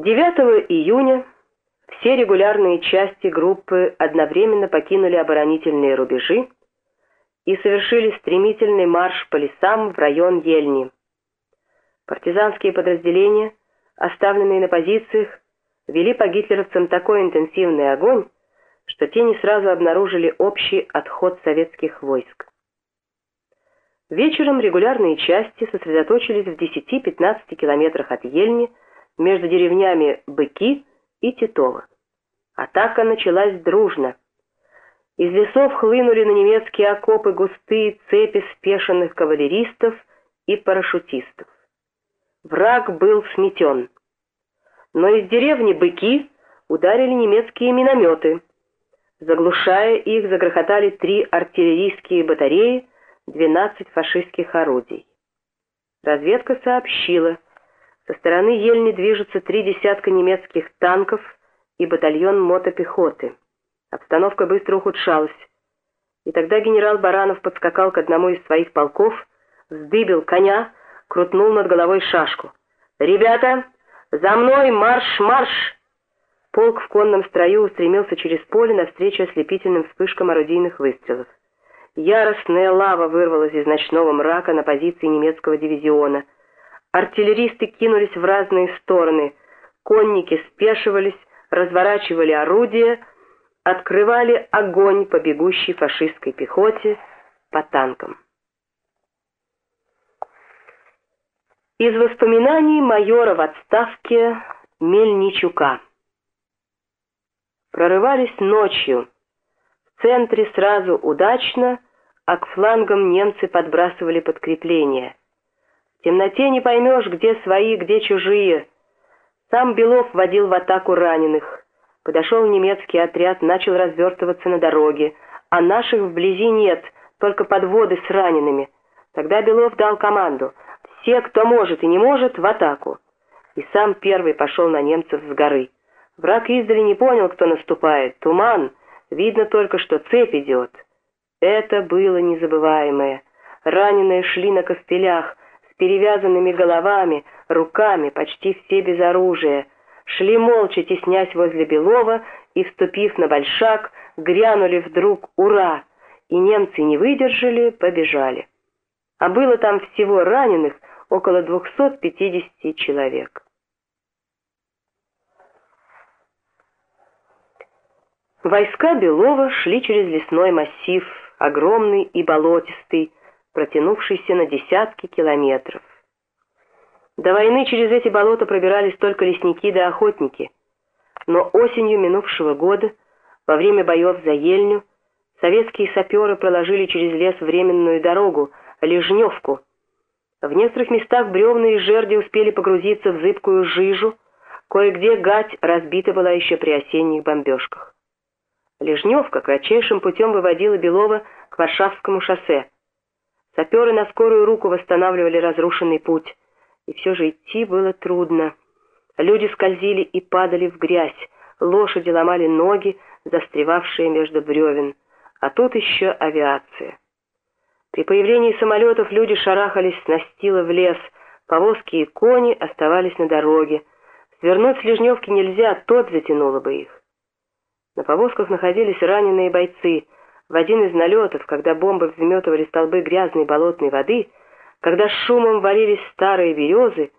9 июня все регулярные части группы одновременно покинули оборонительные рубежи и совершили стремительный марш по лесам в район Ельни. Партизанские подразделения, оставленные на позициях, вели по гитлеровцам такой интенсивный огонь, что те не сразу обнаружили общий отход советских войск. Вечером регулярные части сосредоточились в 10-15 километрах от Ельни, между деревнями Быки и Титово. Атака началась дружно. Из лесов хлынули на немецкие окопы густые цепи спешенных кавалеристов и парашютистов. Враг был сметен. Но из деревни Быки ударили немецкие минометы. Заглушая их, загрохотали три артиллерийские батареи, 12 фашистских орудий. Разведка сообщила, со стороны Ельни движутся три десятка немецких танков и батальон мотопехоты. Обстановка быстро ухудшалась. И тогда генерал Баранов подскакал к одному из своих полков, вздыбил коня, крутнул над головой шашку. «Ребята, за мной марш-марш!» Полк в конном строю устремился через поле навстречу ослепительным вспышкам орудийных выстрелов. Яростная лава вырвалась из ночного мрака на позиции немецкого дивизиона — Артиллеристы кинулись в разные стороны. Конники спешивались, разворачивали орудия, открывали огонь по бегущей фашистской пехоте, по танкам. Из воспоминаний майора в отставке Мельничука. Прорывались ночью. В центре сразу удачно, а к флангам немцы подбрасывали подкрепления. В темноте не поймешь, где свои, где чужие. Сам Белов водил в атаку раненых. Подошел немецкий отряд, начал развертываться на дороге, а наших вблизи нет, только подводы с ранеными. Тогда Белов дал команду «Все, кто может и не может, в атаку». И сам первый пошел на немцев с горы. Враг издали не понял, кто наступает. Туман. Видно только, что цепь идет. Это было незабываемое. Раненые шли на костылях, перевязанными головами, руками, почти все без оружия, шли молча, теснясь возле Белова, и, вступив на большак, грянули вдруг «Ура!» и немцы не выдержали, побежали. А было там всего раненых около 250 человек. Войска Белова шли через лесной массив, огромный и болотистый, протянувшийся на десятки километров. До войны через эти болота пробирались только лесники да охотники, но осенью минувшего года, во время боев за Ельню, советские саперы проложили через лес временную дорогу, Лежневку. В некоторых местах бревна и жерди успели погрузиться в зыбкую жижу, кое-где гать разбита была еще при осенних бомбежках. Лежневка кратчайшим путем выводила Белова к Варшавскому шоссе. Саперы на скорую руку восстанавливали разрушенный путь, и все же идти было трудно. Люди скользили и падали в грязь, лошади ломали ноги, застревавшие между бревен, а тут еще авиация. При появлении самолетов люди шарахались с настила в лес, повозки и кони оставались на дороге. Свернуть с Лежневки нельзя, тот затянуло бы их. На повозках находились раненые бойцы — в один из налетов, когда бомбы взметывали столбы грязной болотной воды, когда шумом валились старые березы,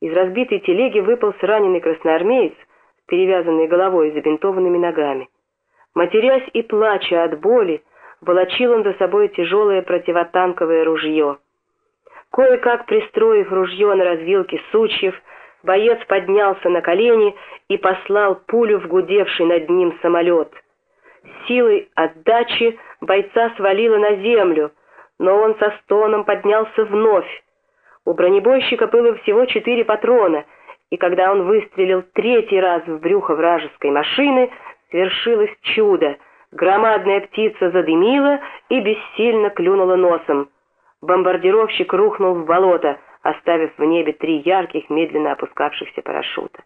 из разбитой телеги выпал раненый красноармеец с перевязанной головой и забинтованными ногами. Матерясь и плача от боли, волочил он за собой тяжелое противотанковое ружье. Кое-как пристроив ружье на развилке сучьев, боец поднялся на колени и послал пулю в гудевший над ним самолет — Силой отдачи бойца свалило на землю, но он со стоном поднялся вновь. У бронебойщика было всего четыре патрона, и когда он выстрелил третий раз в брюхо вражеской машины, свершилось чудо. Громадная птица задымила и бессильно клюнула носом. Бомбардировщик рухнул в болото, оставив в небе три ярких, медленно опускавшихся парашюта.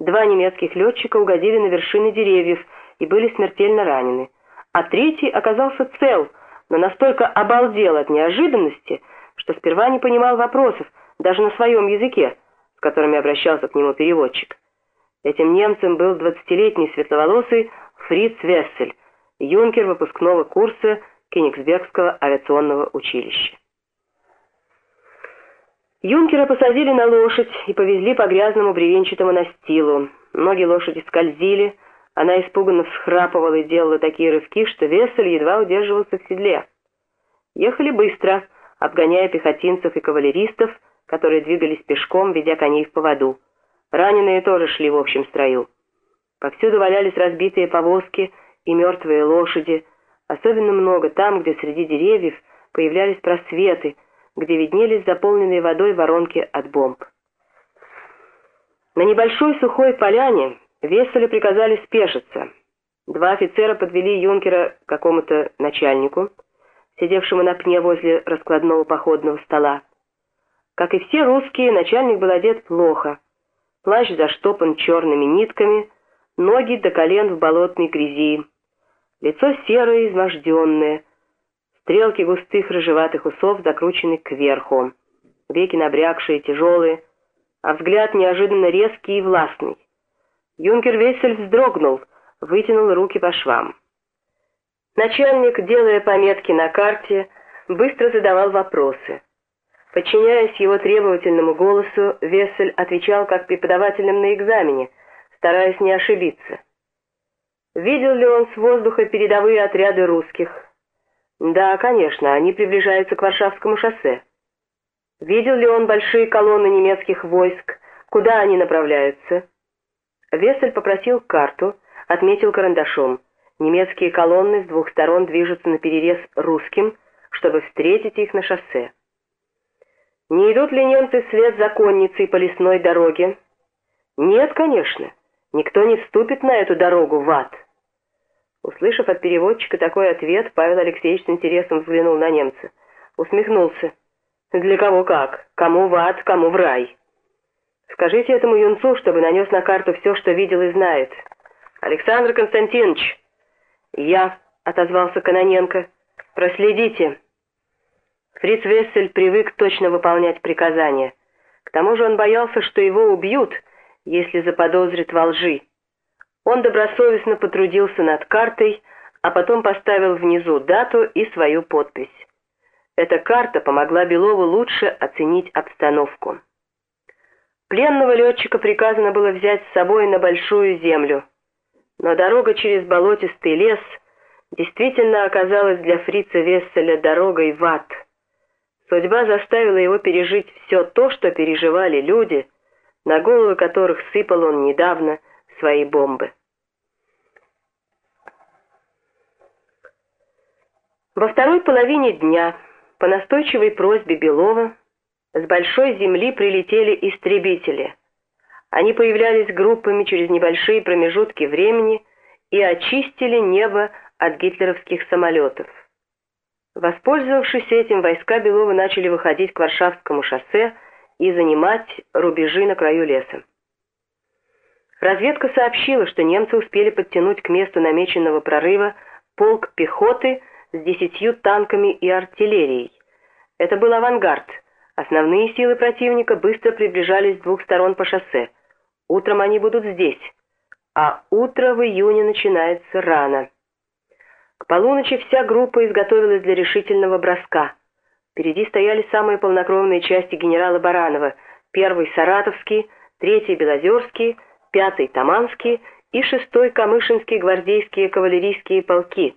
Два немецких летчика угодили на вершины деревьев, и были смертельно ранены, а третий оказался цел, но настолько обалдел от неожиданности, что сперва не понимал вопросов, даже на своем языке. которыми обращался к нему переводчик. Этим немцем был двадцатилетний светловолосый Фриц Вессель, юнкер выпускного курса Кенигсбергского авиационного училища. Юнкера посадили на лошадь и повезли по грязному бревенчатому настилу. Ноги лошади скользили, она испуганно всхрапывала и делала такие рывки, что Вессель едва удерживался в седле. Ехали быстро, обгоняя пехотинцев и кавалеристов, которые двигались пешком, ведя коней в поводу. Раненые тоже шли в общем строю. Повсюду валялись разбитые повозки и мертвые лошади, особенно много там, где среди деревьев появлялись просветы, где виднелись заполненные водой воронки от бомб. На небольшой сухой поляне Весселю приказали спешиться. Два офицера подвели юнкера к какому-то начальнику, сидевшему на пне возле раскладного походного стола. Как и все русские, начальник был одет плохо. Плащ заштопан черными нитками, ноги до колен в болотной грязи. Лицо серое, изможденное. Стрелки густых рыжеватых усов закручены кверху. Веки набрякшие, тяжелые, а взгляд неожиданно резкий и властный. Юнкер Вессель вздрогнул, вытянул руки по швам. Начальник, делая пометки на карте, быстро задавал вопросы. Подчиняясь его требовательному голосу, Вессель отвечал как преподавателем на экзамене, стараясь не ошибиться. Видел ли он с воздуха передовые отряды русских? Да, конечно, они приближаются к Варшавскому шоссе. Видел ли он большие колонны немецких войск? Куда они направляются? Вессель попросил карту, отметил карандашом – Немецкие колонны с двух сторон движутся на перерез русским, чтобы встретить их на шоссе. Не идут ли немцы вслед за конницей по лесной дороге? Нет, конечно. Никто не вступит на эту дорогу в ад. Услышав от переводчика такой ответ, Павел Алексеевич с интересом взглянул на немца. Усмехнулся. Для кого как? Кому в ад, кому в рай? Скажите этому юнцу, чтобы нанес на карту все, что видел и знает. Александр Константинович, «Я», — отозвался Каноненко, — «проследите». Фриц Вессель привык точно выполнять приказания. К тому же он боялся, что его убьют, если заподозрит во лжи. Он добросовестно потрудился над картой, а потом поставил внизу дату и свою подпись. Эта карта помогла Белову лучше оценить обстановку. Пленного летчика приказано было взять с собой на Большую Землю — но дорога через болотистый лес действительно оказалась для фрица Весселя дорогой в ад. Судьба заставила его пережить все то, что переживали люди, на головы которых сыпал он недавно свои бомбы. Во второй половине дня, по настойчивой просьбе Белова, с большой земли прилетели истребители – они появлялись группами через небольшие промежутки времени и очистили небо от гитлеровских самолетов. Воспользовавшись этим, войска Белова начали выходить к Варшавскому шоссе и занимать рубежи на краю леса. Разведка сообщила, что немцы успели подтянуть к месту намеченного прорыва полк пехоты с десятью танками и артиллерией. Это был авангард. Основные силы противника быстро приближались с двух сторон по шоссе – Утром они будут здесь, а утро в июне начинается рано. К полуночи вся группа изготовилась для решительного броска. Впереди стояли самые полнокровные части генерала Баранова, первый Саратовский, третий Белозерский, пятый Таманский и шестой Камышинский гвардейские кавалерийские полки.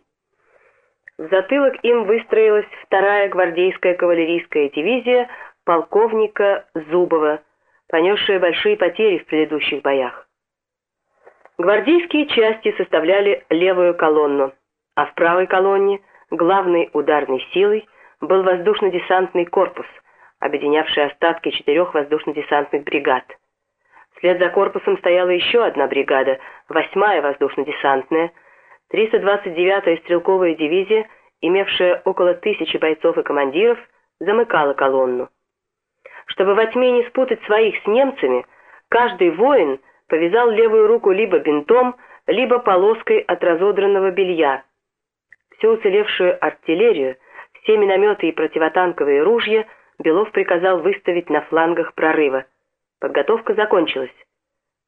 В затылок им выстроилась вторая гвардейская кавалерийская дивизия полковника Зубова – понесшие большие потери в предыдущих боях. Гвардейские части составляли левую колонну, а в правой колонне главной ударной силой был воздушно-десантный корпус, объединявший остатки четырех воздушно-десантных бригад. Вслед за корпусом стояла еще одна бригада, восьмая воздушно-десантная, 329-я стрелковая дивизия, имевшая около тысячи бойцов и командиров, замыкала колонну. Чтобы во тьме не спутать своих с немцами, каждый воин повязал левую руку либо бинтом, либо полоской от разодранного белья. Всю уцелевшую артиллерию, все минометы и противотанковые ружья Белов приказал выставить на флангах прорыва. Подготовка закончилась.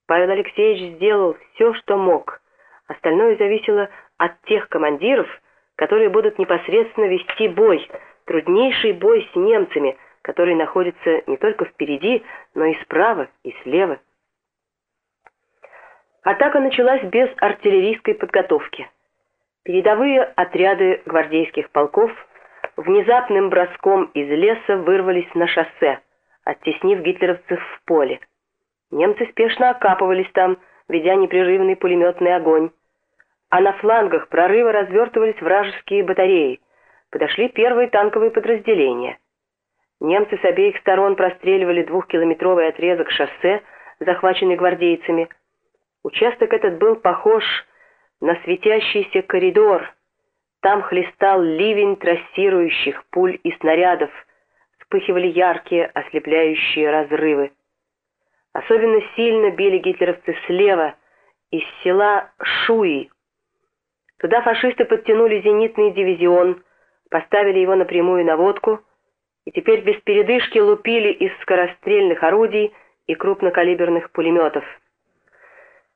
Павел Алексеевич сделал все, что мог. Остальное зависело от тех командиров, которые будут непосредственно вести бой, труднейший бой с немцами, который находится не только впереди, но и справа и слева. Атака началась без артиллерийской подготовки. Передовые отряды гвардейских полков внезапным броском из леса вырвались на шоссе, оттеснив гитлеровцев в поле. Немцы спешно окапывались там, ведя непрерывный пулеметный огонь. А на флангах прорыва развертывались вражеские батареи. Подошли первые танковые подразделения. Немцы с обеих сторон простреливали двухкилометровый отрезок шоссе, захваченный гвардейцами. Участок этот был похож на светящийся коридор. Там хлестал ливень трассирующих пуль и снарядов, вспыхивали яркие ослепляющие разрывы. Особенно сильно били гитлеровцы слева, из села Шуи. Туда фашисты подтянули зенитный дивизион, поставили его напрямую наводку и теперь без передышки лупили из скорострельных орудий и крупнокалиберных пулеметов.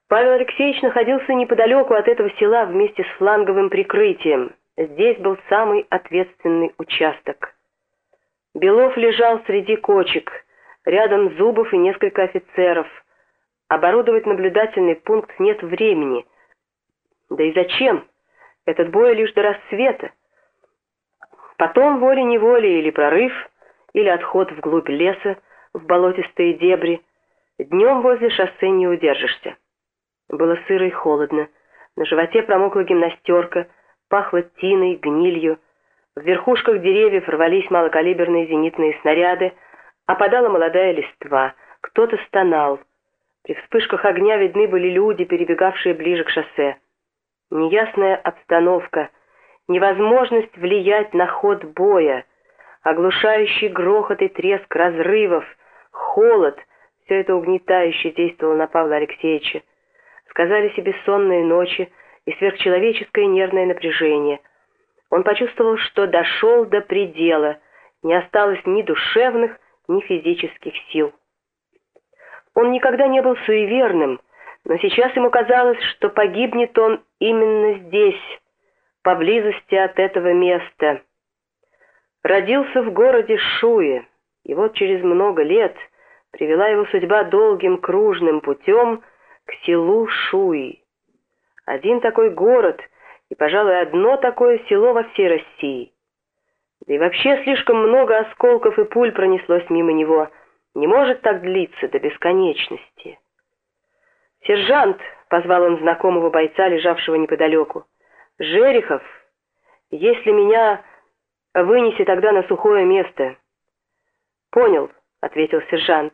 Павел Алексеевич находился неподалеку от этого села вместе с фланговым прикрытием. Здесь был самый ответственный участок. Белов лежал среди кочек, рядом Зубов и несколько офицеров. Оборудовать наблюдательный пункт нет времени. Да и зачем? Этот бой лишь до рассвета. Потом волей-неволей или прорыв, или отход вглубь леса, в болотистые дебри. Днем возле шоссе не удержишься. Было сыро и холодно. На животе промокла гимнастерка, пахло тиной, гнилью. В верхушках деревьев рвались малокалиберные зенитные снаряды, опадала молодая листва, кто-то стонал. При вспышках огня видны были люди, перебегавшие ближе к шоссе. Неясная обстановка, невозможность влиять на ход боя, оглушающий грохот и треск разрывов, холод — все это угнетающе действовало на Павла Алексеевича сказались и бессонные ночи, и сверхчеловеческое нервное напряжение. Он почувствовал, что дошел до предела, не осталось ни душевных, ни физических сил. Он никогда не был суеверным, но сейчас ему казалось, что погибнет он именно здесь, поблизости от этого места. Родился в городе Шуе, и вот через много лет привела его судьба долгим кружным путем к селу Шуи. Один такой город и, пожалуй, одно такое село во всей России. Да и вообще слишком много осколков и пуль пронеслось мимо него. Не может так длиться до бесконечности. «Сержант!» — позвал он знакомого бойца, лежавшего неподалеку. «Жерехов, если меня вынеси тогда на сухое место». «Понял», — ответил сержант.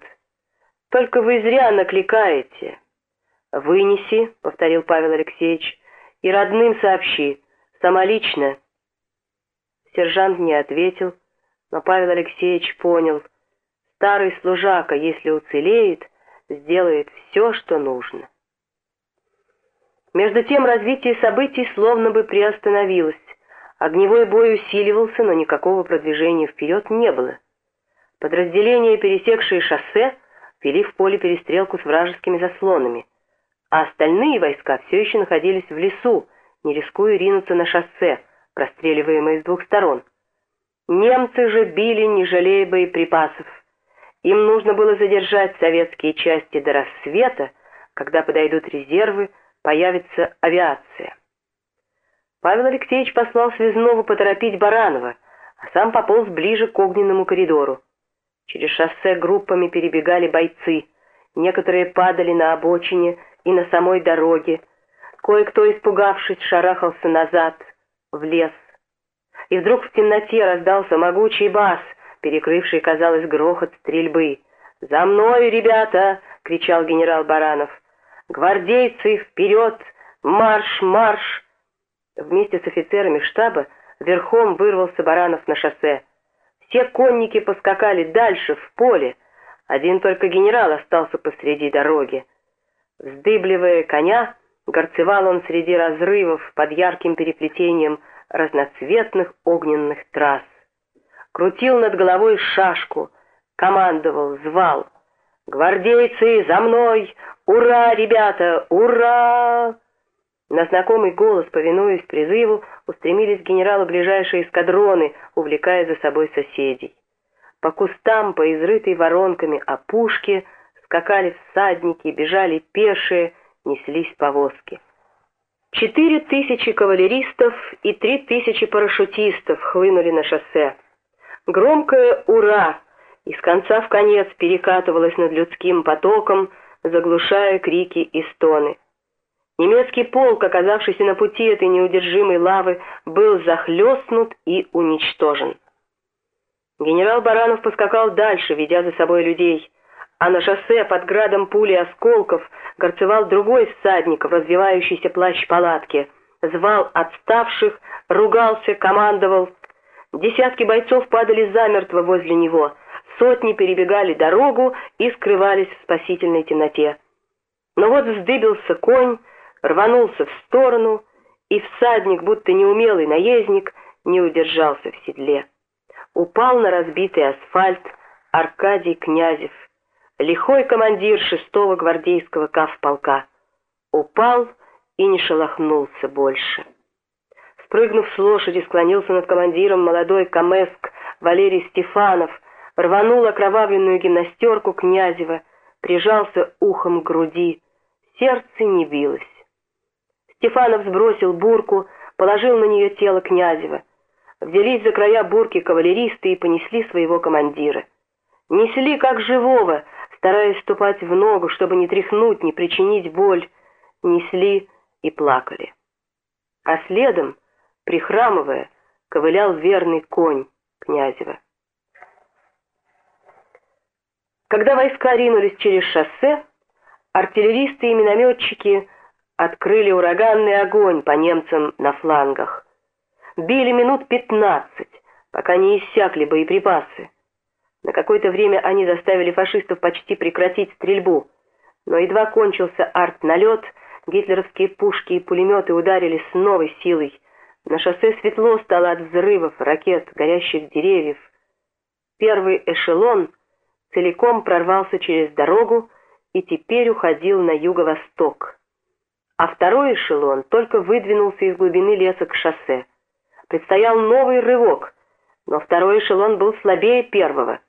«Только вы зря накликаете». «Вынеси», — повторил Павел Алексеевич, — «и родным сообщи, самолично». Сержант не ответил, но Павел Алексеевич понял, старый служака, если уцелеет, сделает все, что нужно. Между тем развитие событий словно бы приостановилось. Огневой бой усиливался, но никакого продвижения вперед не было. Подразделения, пересекшие шоссе, вели в поле перестрелку с вражескими заслонами — а остальные войска все еще находились в лесу, не рискуя ринуться на шоссе, простреливаемое с двух сторон. Немцы же били, не жалея боеприпасов. Им нужно было задержать советские части до рассвета, когда подойдут резервы, появится авиация. Павел Алексеевич послал Связного поторопить Баранова, а сам пополз ближе к огненному коридору. Через шоссе группами перебегали бойцы, некоторые падали на обочине, и на самой дороге. Кое-кто, испугавшись, шарахался назад, в лес. И вдруг в темноте раздался могучий бас, перекрывший, казалось, грохот стрельбы. «За мной, ребята!» — кричал генерал Баранов. «Гвардейцы, вперед! Марш, марш!» Вместе с офицерами штаба верхом вырвался Баранов на шоссе. Все конники поскакали дальше, в поле. Один только генерал остался посреди дороги. Вздыбливая коня, горцевал он среди разрывов под ярким переплетением разноцветных огненных трасс. Крутил над головой шашку, командовал, звал. «Гвардейцы, за мной! Ура, ребята! Ура!» На знакомый голос, повинуясь призыву, устремились к генералу ближайшие эскадроны, увлекая за собой соседей. По кустам, по изрытой воронками опушке скакали всадники, бежали пешие, неслись повозки. Четыре тысячи кавалеристов и три тысячи парашютистов хлынули на шоссе. Громкое «Ура!» из конца в конец перекатывалось над людским потоком, заглушая крики и стоны. Немецкий полк, оказавшийся на пути этой неудержимой лавы, был захлестнут и уничтожен. Генерал Баранов поскакал дальше, ведя за собой людей, а на шоссе под градом пули осколков горцевал другой всадник в развивающейся плащ-палатке, звал отставших, ругался, командовал. Десятки бойцов падали замертво возле него, сотни перебегали дорогу и скрывались в спасительной темноте. Но вот вздыбился конь, рванулся в сторону, и всадник, будто неумелый наездник, не удержался в седле. Упал на разбитый асфальт Аркадий Князев, лихой командир шестого гвардейского кавполка. Упал и не шелохнулся больше. Спрыгнув с лошади, склонился над командиром молодой камеск Валерий Стефанов, рванул окровавленную гимнастерку Князева, прижался ухом к груди. Сердце не билось. Стефанов сбросил бурку, положил на нее тело Князева. Взялись за края бурки кавалеристы и понесли своего командира. Несли как живого, стараясь ступать в ногу, чтобы не тряхнуть, не причинить боль. Несли и плакали. А следом, прихрамывая, ковылял верный конь Князева. Когда войска ринулись через шоссе, артиллеристы и минометчики открыли ураганный огонь по немцам на флангах. Били минут пятнадцать, пока не иссякли боеприпасы. На какое-то время они заставили фашистов почти прекратить стрельбу, но едва кончился арт-налет, гитлеровские пушки и пулеметы ударили с новой силой. На шоссе светло стало от взрывов, ракет, горящих деревьев. Первый эшелон целиком прорвался через дорогу и теперь уходил на юго-восток а второй эшелон только выдвинулся из глубины леса к шоссе. Предстоял новый рывок, но второй эшелон был слабее первого.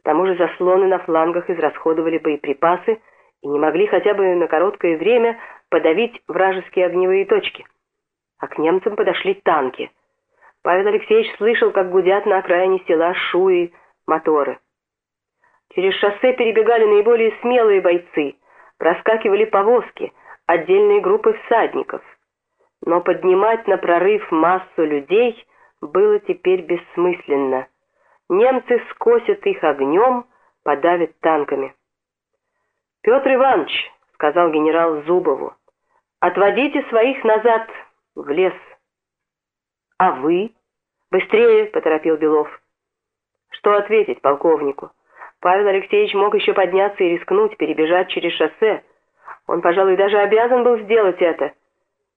К тому же заслоны на флангах израсходовали боеприпасы и не могли хотя бы на короткое время подавить вражеские огневые точки. А к немцам подошли танки. Павел Алексеевич слышал, как гудят на окраине села шуи моторы. Через шоссе перебегали наиболее смелые бойцы, проскакивали повозки — отдельные группы всадников. Но поднимать на прорыв массу людей было теперь бессмысленно. Немцы скосят их огнем, подавят танками. «Петр Иванович», — сказал генерал Зубову, — «отводите своих назад, в лес». «А вы?» «Быстрее!» — поторопил Белов. Что ответить полковнику? Павел Алексеевич мог еще подняться и рискнуть перебежать через шоссе, он, пожалуй, даже обязан был сделать это.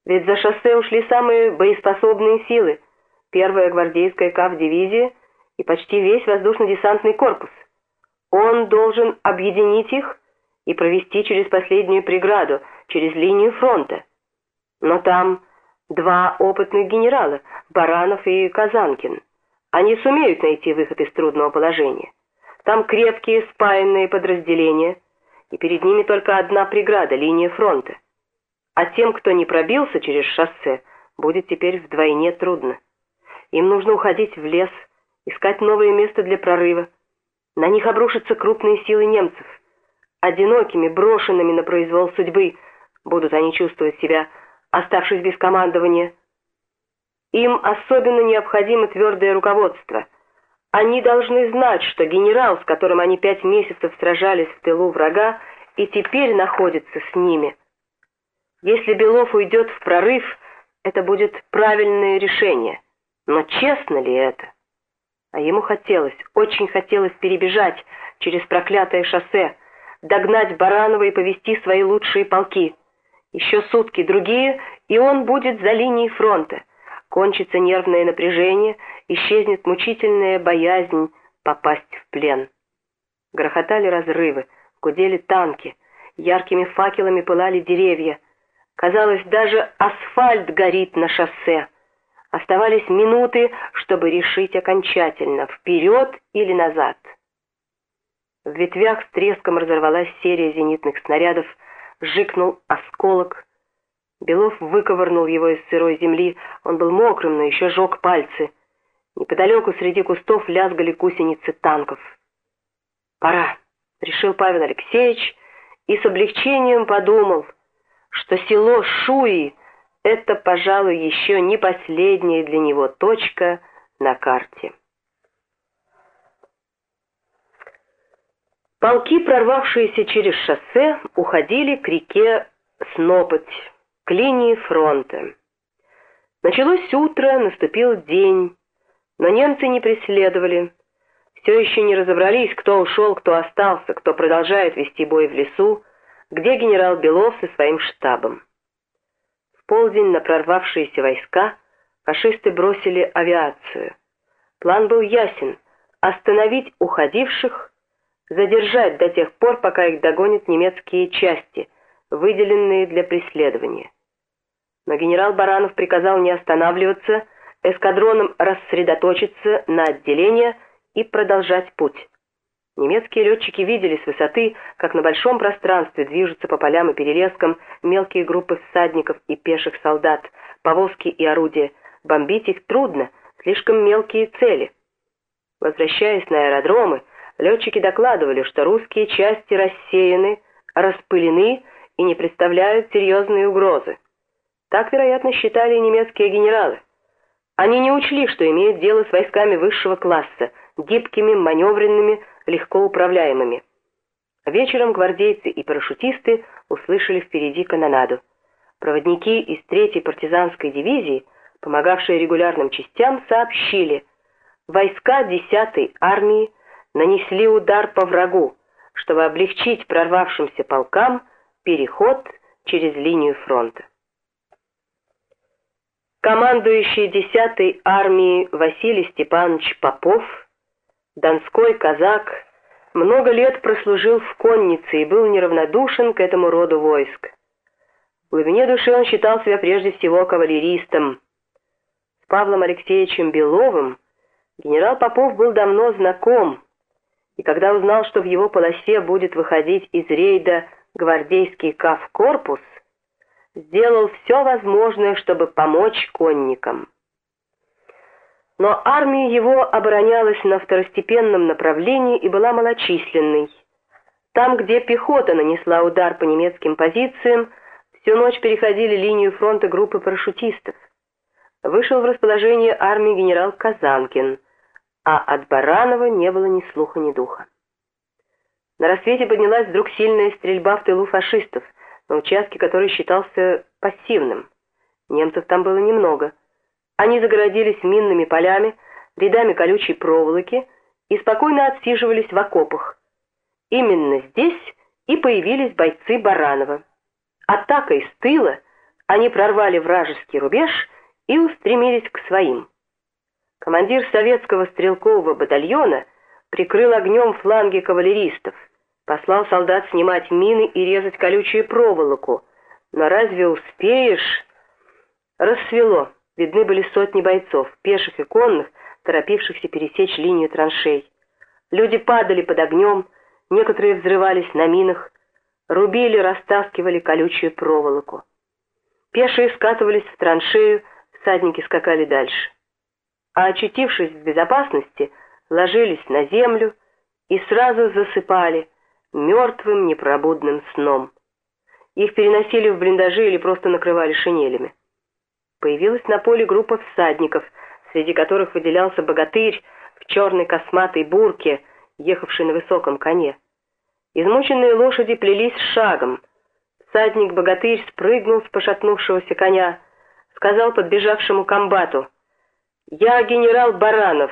Ведь за шоссе ушли самые боеспособные силы. Первая гвардейская КАВ-дивизия и почти весь воздушно-десантный корпус. Он должен объединить их и провести через последнюю преграду, через линию фронта. Но там два опытных генерала, Баранов и Казанкин. Они сумеют найти выход из трудного положения. Там крепкие спаянные подразделения – и перед ними только одна преграда — линия фронта. А тем, кто не пробился через шоссе, будет теперь вдвойне трудно. Им нужно уходить в лес, искать новое место для прорыва. На них обрушатся крупные силы немцев. Одинокими, брошенными на произвол судьбы будут они чувствовать себя, оставшись без командования. Им особенно необходимо твердое руководство — они должны знать, что генерал, с которым они пять месяцев сражались в тылу врага, и теперь находится с ними. Если Белов уйдет в прорыв, это будет правильное решение. Но честно ли это? А ему хотелось, очень хотелось перебежать через проклятое шоссе, догнать Баранова и повести свои лучшие полки. Еще сутки другие, и он будет за линией фронта. Кончится нервное напряжение, исчезнет мучительная боязнь попасть в плен. Грохотали разрывы, Гудели танки, яркими факелами пылали деревья. Казалось, даже асфальт горит на шоссе. Оставались минуты, чтобы решить окончательно, вперед или назад. В ветвях с треском разорвалась серия зенитных снарядов, жикнул осколок. Белов выковырнул его из сырой земли, он был мокрым, но еще жег пальцы. Неподалеку среди кустов лязгали гусеницы танков. «Пора», — решил Павел Алексеевич, и с облегчением подумал, что село Шуи — это, пожалуй, еще не последняя для него точка на карте. Полки, прорвавшиеся через шоссе, уходили к реке Снопоть, к линии фронта. Началось утро, наступил день, но немцы не преследовали. Все еще не разобрались, кто ушел, кто остался, кто продолжает вести бой в лесу, где генерал Белов со своим штабом. В полдень на прорвавшиеся войска фашисты бросили авиацию. План был ясен — остановить уходивших, задержать до тех пор, пока их догонят немецкие части, выделенные для преследования. Но генерал Баранов приказал не останавливаться, эскадроном рассредоточиться на отделения и продолжать путь. Немецкие летчики видели с высоты, как на большом пространстве движутся по полям и перелескам мелкие группы всадников и пеших солдат, повозки и орудия. Бомбить их трудно, слишком мелкие цели. Возвращаясь на аэродромы, летчики докладывали, что русские части рассеяны, распылены и не представляют серьезные угрозы. Так, вероятно, считали немецкие генералы. Они не учли, что имеют дело с войсками высшего класса, гибкими, маневренными, легко управляемыми. Вечером гвардейцы и парашютисты услышали впереди канонаду. Проводники из третьей партизанской дивизии, помогавшие регулярным частям, сообщили, войска 10-й армии нанесли удар по врагу, чтобы облегчить прорвавшимся полкам переход через линию фронта. Командующий 10-й армией Василий Степанович Попов, донской казак, много лет прослужил в коннице и был неравнодушен к этому роду войск. В глубине души он считал себя прежде всего кавалеристом. С Павлом Алексеевичем Беловым генерал Попов был давно знаком, и когда узнал, что в его полосе будет выходить из рейда гвардейский кавкорпус, сделал все возможное, чтобы помочь конникам. Но армия его оборонялась на второстепенном направлении и была малочисленной. Там, где пехота нанесла удар по немецким позициям, всю ночь переходили линию фронта группы парашютистов. Вышел в расположение армии генерал Казанкин, а от Баранова не было ни слуха, ни духа. На рассвете поднялась вдруг сильная стрельба в тылу фашистов – на участке, который считался пассивным. Немцев там было немного. Они загородились минными полями, рядами колючей проволоки и спокойно отсиживались в окопах. Именно здесь и появились бойцы Баранова. Атакой с тыла они прорвали вражеский рубеж и устремились к своим. Командир советского стрелкового батальона прикрыл огнем фланги кавалеристов – Послал солдат снимать мины и резать колючую проволоку. Но разве успеешь? Рассвело. Видны были сотни бойцов, пеших и конных, торопившихся пересечь линию траншей. Люди падали под огнем, некоторые взрывались на минах, рубили, растаскивали колючую проволоку. Пешие скатывались в траншею, всадники скакали дальше. А очутившись в безопасности, ложились на землю и сразу засыпали, мертвым непробудным сном. Их переносили в блиндажи или просто накрывали шинелями. Появилась на поле группа всадников, среди которых выделялся богатырь в черной косматой бурке, ехавший на высоком коне. Измученные лошади плелись шагом. Всадник-богатырь спрыгнул с пошатнувшегося коня, сказал подбежавшему комбату, «Я генерал Баранов,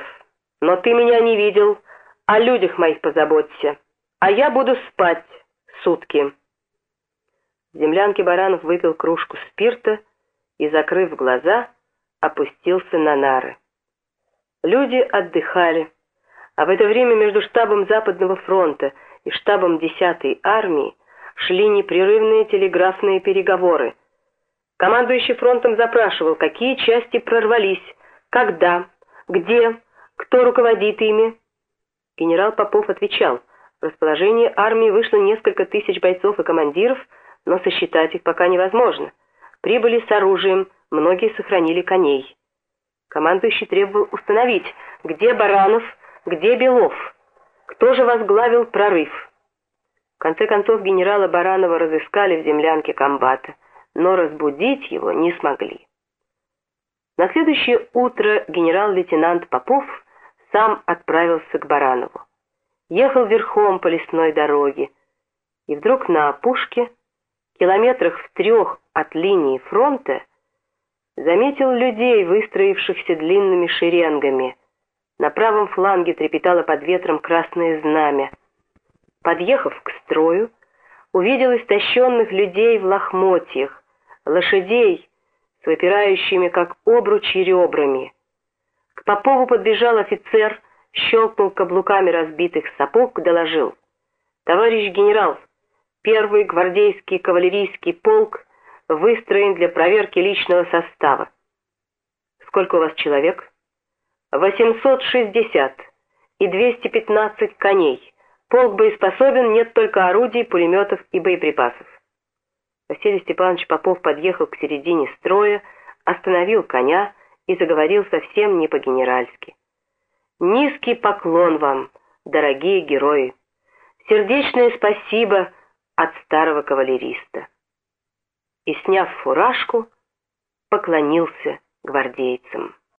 но ты меня не видел, о людях моих позаботься» а я буду спать сутки. В землянке Баранов выпил кружку спирта и, закрыв глаза, опустился на нары. Люди отдыхали, а в это время между штабом Западного фронта и штабом 10-й армии шли непрерывные телеграфные переговоры. Командующий фронтом запрашивал, какие части прорвались, когда, где, кто руководит ими. Генерал Попов отвечал, в расположении армии вышло несколько тысяч бойцов и командиров, но сосчитать их пока невозможно. Прибыли с оружием, многие сохранили коней. Командующий требовал установить, где Баранов, где Белов, кто же возглавил прорыв. В конце концов генерала Баранова разыскали в землянке комбата, но разбудить его не смогли. На следующее утро генерал-лейтенант Попов сам отправился к Баранову. Ехал верхом по лесной дороге, и вдруг на опушке, километрах в трех от линии фронта, заметил людей, выстроившихся длинными шеренгами. На правом фланге трепетало под ветром красное знамя. Подъехав к строю, увидел истощенных людей в лохмотьях, лошадей с выпирающими, как обручи, ребрами. К Попову подбежал офицер, щелкнул каблуками разбитых сапог, доложил. «Товарищ генерал, первый гвардейский кавалерийский полк выстроен для проверки личного состава. Сколько у вас человек? 860 и 215 коней. Полк боеспособен, нет только орудий, пулеметов и боеприпасов. Василий Степанович Попов подъехал к середине строя, остановил коня и заговорил совсем не по-генеральски. «Низкий поклон вам, дорогие герои! Сердечное спасибо от старого кавалериста!» и, сняв фуражку, поклонился гвардейцам.